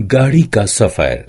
गाड़ी का सफ़र।